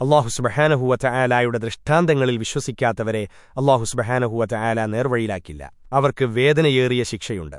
അള്ളാഹു സുബഹാനഹുവറ്റ ആലായുടെ ദൃഷ്ടാന്തങ്ങളിൽ വിശ്വസിക്കാത്തവരെ അള്ളാഹു സുബഹാനഹുവറ്റ ആല നേർവഴിയിലാക്കില്ല. അവർക്ക് വേദനയേറിയ ശിക്ഷയുണ്ട്.